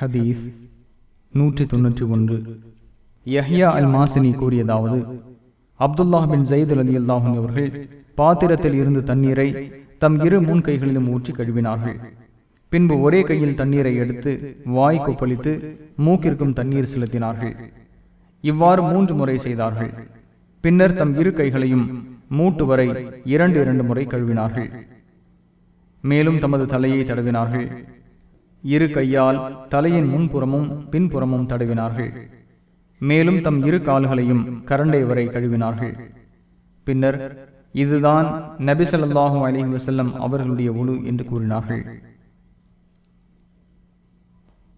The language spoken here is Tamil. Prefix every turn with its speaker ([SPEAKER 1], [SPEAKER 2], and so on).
[SPEAKER 1] ஹதீஸ் நூற்றி தொன்னூற்றி ஒன்று. யஹ்யா அல் மாசினி கூறியதாவது அப்துல்லாஹ் பின் ஜெயித் அலி அல்லாஹன் அவர்கள் பாத்திரத்தில் இருந்து தண்ணீரை தம் இரு முன் கைகளிலும் ஊற்றி கழுவினார்கள். பின்பு ஒரே கையில் தண்ணீரை எடுத்து வாய் கொப்பளித்து மூக்கிற்கும் தண்ணீர் செலுத்தினார்கள். இவ்வாறு மூன்று முறை செய்தார்கள். பின்னர் தம் இரு கைகளையும் மூட்டு வரை இரண்டு இரண்டு முறை கழுவினார்கள். மேலும் தமது தலையை தடவினார்கள். இரு கையால் தலையின் முன்புறமும் பின்புறமும் தடவினார்கள். மேலும் தம் இரு கால்களையும் கரண்டை வரை கழுவினார்கள். பின்னர் இதுதான் நபிசல்லாஹு அலி வசல்லம் அவர்களுடைய உழு என்று கூறினார்கள்.